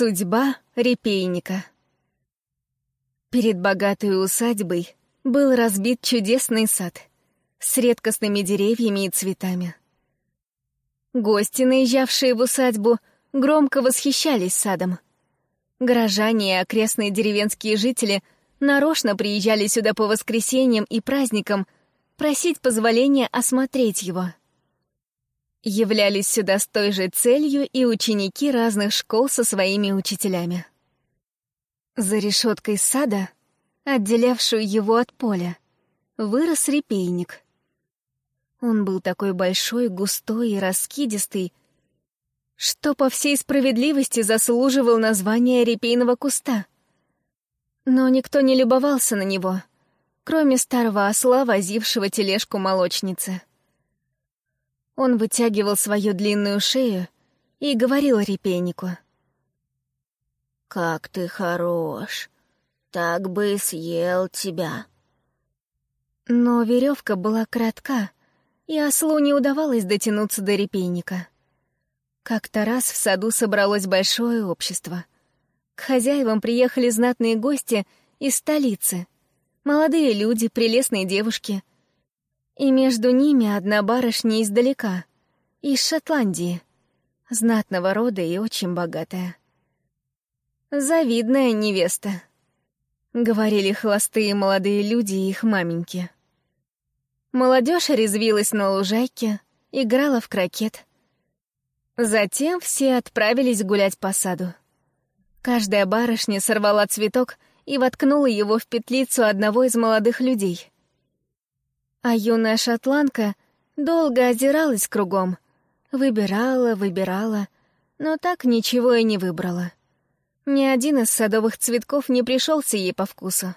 Судьба репейника Перед богатой усадьбой был разбит чудесный сад с редкостными деревьями и цветами. Гости, наезжавшие в усадьбу, громко восхищались садом. Горожане и окрестные деревенские жители нарочно приезжали сюда по воскресеньям и праздникам просить позволения осмотреть его. Являлись сюда с той же целью и ученики разных школ со своими учителями. За решеткой сада, отделявшую его от поля, вырос репейник. Он был такой большой, густой и раскидистый, что по всей справедливости заслуживал названия репейного куста. Но никто не любовался на него, кроме старого осла, возившего тележку молочницы. Он вытягивал свою длинную шею и говорил репейнику. «Как ты хорош! Так бы и съел тебя!» Но веревка была кратка, и ослу не удавалось дотянуться до репейника. Как-то раз в саду собралось большое общество. К хозяевам приехали знатные гости из столицы. Молодые люди, прелестные девушки — и между ними одна барышня издалека, из Шотландии, знатного рода и очень богатая. «Завидная невеста», — говорили холостые молодые люди и их маменьки. Молодежь резвилась на лужайке, играла в крокет. Затем все отправились гулять по саду. Каждая барышня сорвала цветок и воткнула его в петлицу одного из молодых людей — а юная шотландка долго озиралась кругом, выбирала, выбирала, но так ничего и не выбрала. Ни один из садовых цветков не пришелся ей по вкусу.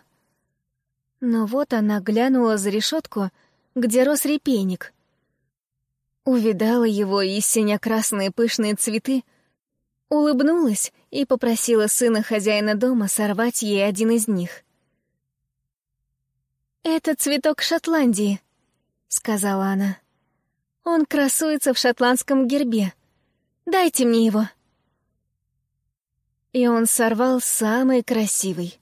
Но вот она глянула за решетку, где рос репейник. Увидала его и синя-красные пышные цветы, улыбнулась и попросила сына хозяина дома сорвать ей один из них. «Это цветок Шотландии», — сказала она. «Он красуется в шотландском гербе. Дайте мне его». И он сорвал самый красивый.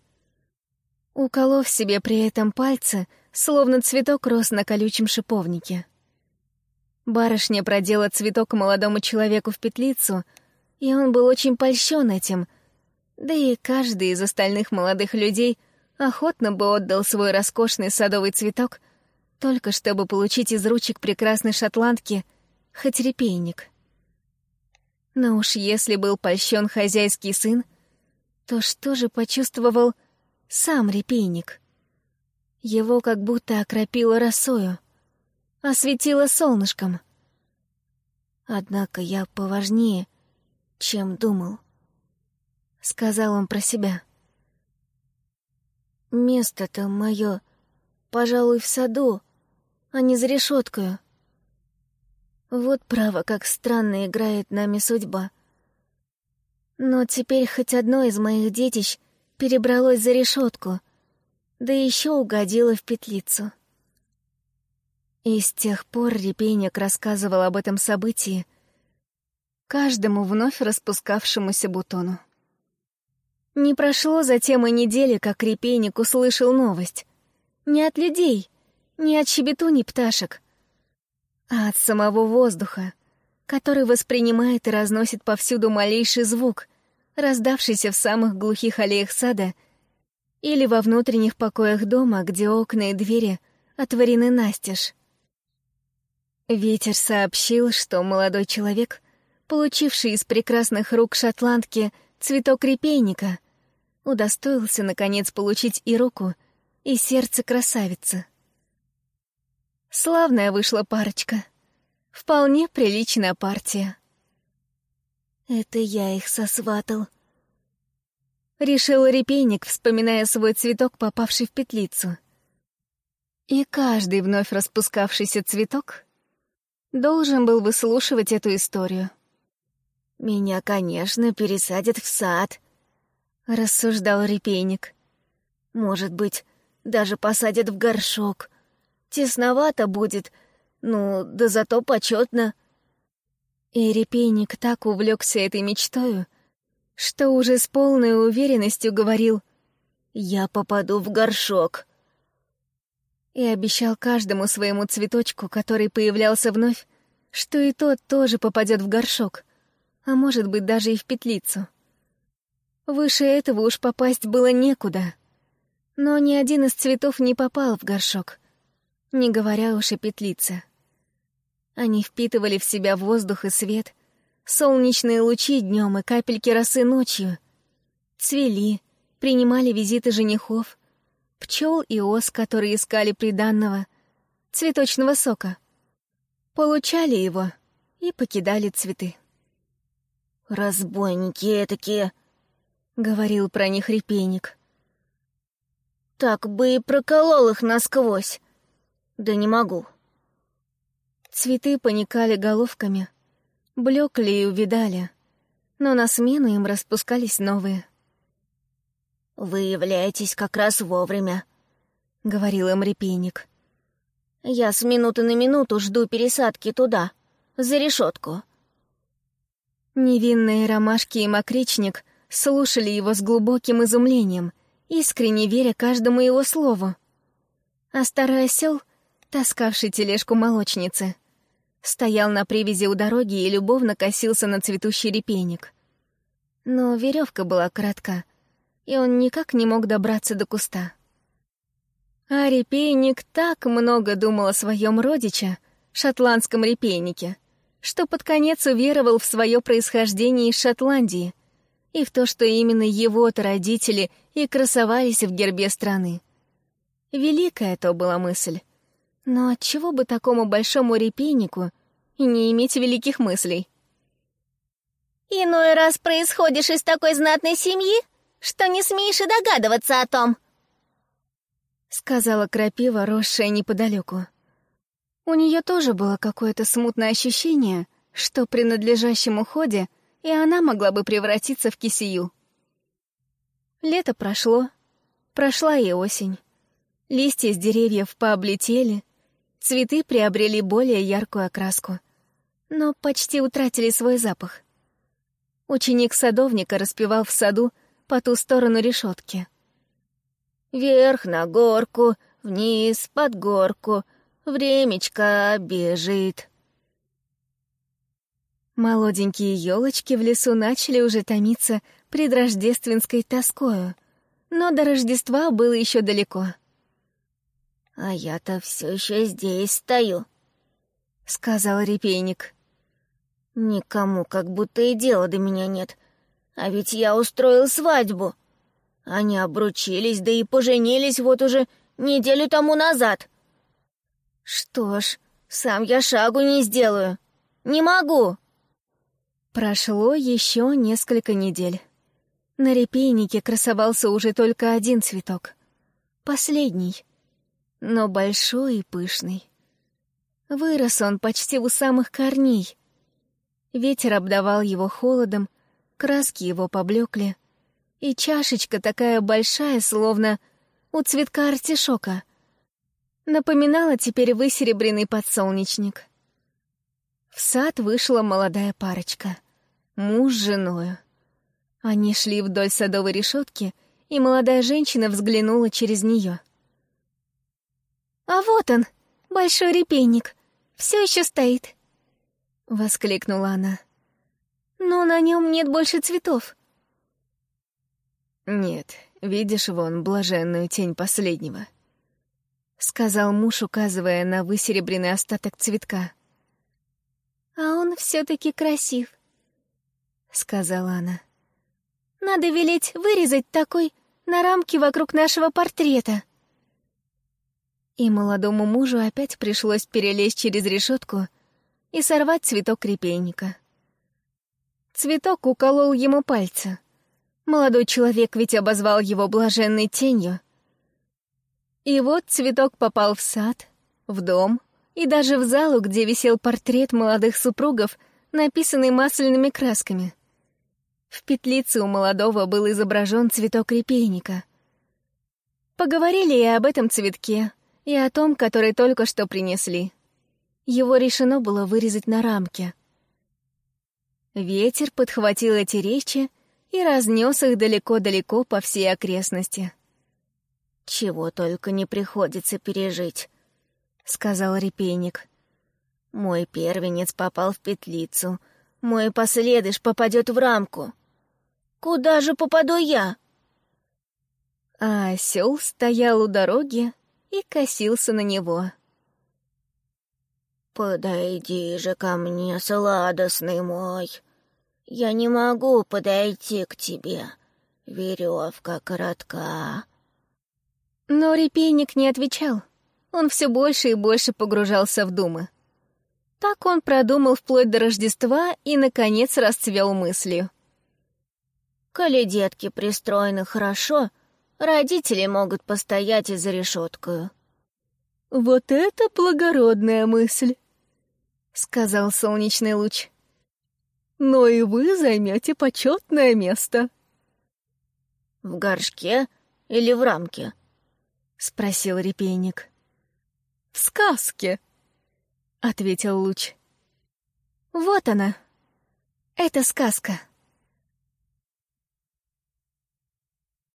Уколов себе при этом пальцы, словно цветок рос на колючем шиповнике. Барышня продела цветок молодому человеку в петлицу, и он был очень польщен этим, да и каждый из остальных молодых людей — охотно бы отдал свой роскошный садовый цветок, только чтобы получить из ручек прекрасной шотландки хоть репейник. Но уж если был польщен хозяйский сын, то что же почувствовал сам репейник? Его как будто окропило росою, осветило солнышком. Однако я поважнее, чем думал, — сказал он про себя. — Место-то мое, пожалуй, в саду, а не за решеткою. Вот право, как странно играет нами судьба. Но теперь хоть одно из моих детищ перебралось за решетку, да еще угодило в петлицу. И с тех пор репейник рассказывал об этом событии каждому вновь распускавшемуся бутону. Не прошло затем и недели, как репейник услышал новость. Не от людей, не от щебетуни пташек, а от самого воздуха, который воспринимает и разносит повсюду малейший звук, раздавшийся в самых глухих аллеях сада или во внутренних покоях дома, где окна и двери отворены настежь. Ветер сообщил, что молодой человек, получивший из прекрасных рук шотландки цветок репейника, удостоился, наконец, получить и руку, и сердце красавицы. Славная вышла парочка. Вполне приличная партия. Это я их сосватал. Решил репейник, вспоминая свой цветок, попавший в петлицу. И каждый вновь распускавшийся цветок должен был выслушивать эту историю. Меня, конечно, пересадят в сад, — рассуждал репейник. «Может быть, даже посадят в горшок. Тесновато будет, ну, да зато почетно». И репейник так увлекся этой мечтою, что уже с полной уверенностью говорил «Я попаду в горшок» и обещал каждому своему цветочку, который появлялся вновь, что и тот тоже попадет в горшок, а может быть даже и в петлицу. Выше этого уж попасть было некуда. Но ни один из цветов не попал в горшок, не говоря уж о петлице. Они впитывали в себя воздух и свет, солнечные лучи днем и капельки росы ночью, цвели, принимали визиты женихов, пчел и ос, которые искали приданного, цветочного сока. Получали его и покидали цветы. «Разбойники этакие», — говорил про них репейник. «Так бы и проколол их насквозь. Да не могу». Цветы поникали головками, блекли и увидали, но на смену им распускались новые. «Вы являетесь как раз вовремя», — говорил им репейник. «Я с минуты на минуту жду пересадки туда, за решетку». Невинные ромашки и мокричник слушали его с глубоким изумлением, искренне веря каждому его слову. А старый осел, таскавший тележку молочницы, стоял на привязи у дороги и любовно косился на цветущий репейник. Но веревка была коротка, и он никак не мог добраться до куста. А репейник так много думал о своем родиче, шотландском репейнике, что под конец уверовал в свое происхождение из Шотландии и в то, что именно его-то родители и красовались в гербе страны. Великая то была мысль. Но отчего бы такому большому репейнику не иметь великих мыслей? «Иной раз происходишь из такой знатной семьи, что не смеешь и догадываться о том», — сказала крапива, росшая неподалеку. У нее тоже было какое-то смутное ощущение, что при надлежащем уходе и она могла бы превратиться в кисию. Лето прошло, прошла и осень. Листья с деревьев пооблетели, цветы приобрели более яркую окраску, но почти утратили свой запах. Ученик садовника распевал в саду по ту сторону решетки. «Вверх на горку, вниз под горку, времечко бежит». Молоденькие елочки в лесу начали уже томиться предрождественской тоскою, но до Рождества было еще далеко. «А я-то все еще здесь стою», — сказал репейник. «Никому как будто и дела до меня нет. А ведь я устроил свадьбу. Они обручились, да и поженились вот уже неделю тому назад. Что ж, сам я шагу не сделаю. Не могу. Прошло еще несколько недель. На репейнике красовался уже только один цветок. Последний, но большой и пышный. Вырос он почти у самых корней. Ветер обдавал его холодом, краски его поблекли, и чашечка такая большая, словно у цветка артишока, напоминала теперь высеребренный подсолнечник. В сад вышла молодая парочка, муж с женою. Они шли вдоль садовой решетки, и молодая женщина взглянула через нее. «А вот он, большой репейник, все еще стоит!» — воскликнула она но на нем нет больше цветов. Нет, видишь вон блаженную тень последнего, сказал муж, указывая на высеребренный остаток цветка. А он все-таки красив, сказала она. Надо велеть вырезать такой на рамке вокруг нашего портрета. И молодому мужу опять пришлось перелезть через решетку и сорвать цветок репейника. Цветок уколол ему пальцы. Молодой человек ведь обозвал его блаженной тенью. И вот цветок попал в сад, в дом и даже в залу, где висел портрет молодых супругов, написанный масляными красками. В петлице у молодого был изображен цветок репейника. Поговорили и об этом цветке, и о том, который только что принесли. Его решено было вырезать на рамке — Ветер подхватил эти речи и разнес их далеко-далеко по всей окрестности. «Чего только не приходится пережить», — сказал репейник. «Мой первенец попал в петлицу, мой последыш попадет в рамку. Куда же попаду я?» А осел стоял у дороги и косился на него. «Подойди же ко мне, сладостный мой. Я не могу подойти к тебе. Веревка коротка». Но репейник не отвечал. Он все больше и больше погружался в думы. Так он продумал вплоть до Рождества и, наконец, расцвел мыслью. «Коли детки пристроены хорошо, родители могут постоять и за решеткою». «Вот это благородная мысль!» — сказал солнечный луч. «Но и вы займете почетное место». «В горшке или в рамке?» — спросил репейник. «В сказке», — ответил луч. «Вот она. Это сказка».